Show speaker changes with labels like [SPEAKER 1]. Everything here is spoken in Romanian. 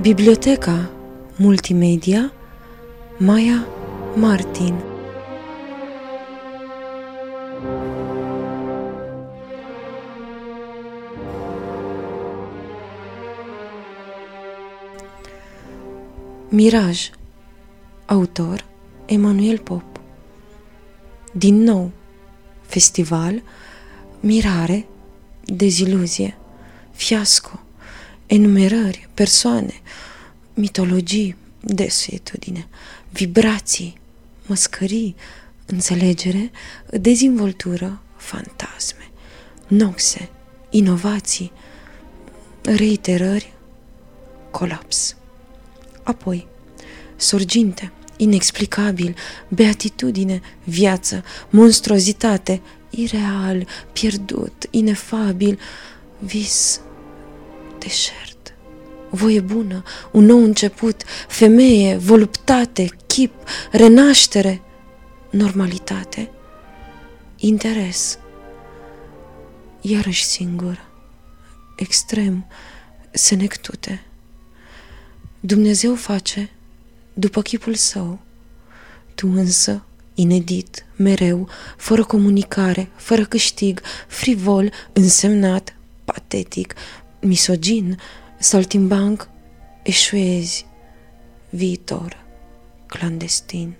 [SPEAKER 1] Biblioteca Multimedia Maya Martin. Miraj. Autor Emanuel Pop. Din nou Festival Mirare Deziluzie Fiasco enumerări, persoane, mitologii, desuetudine, vibrații, măscării, înțelegere, dezvoltură, fantasme, noxe, inovații, reiterări, colaps. Apoi, sorginte, inexplicabil, beatitudine, viață, monstruozitate, ireal, pierdut, inefabil, vis, deșert. Voie bună, un nou început, femeie, voluptate, chip, renaștere, normalitate, interes. Iarăși singur, extrem, senectute. Dumnezeu face după chipul său, tu însă, inedit, mereu, fără comunicare, fără câștig, frivol, însemnat, patetic, misogin, saltimbanc, eșuezi, viitor, clandestin.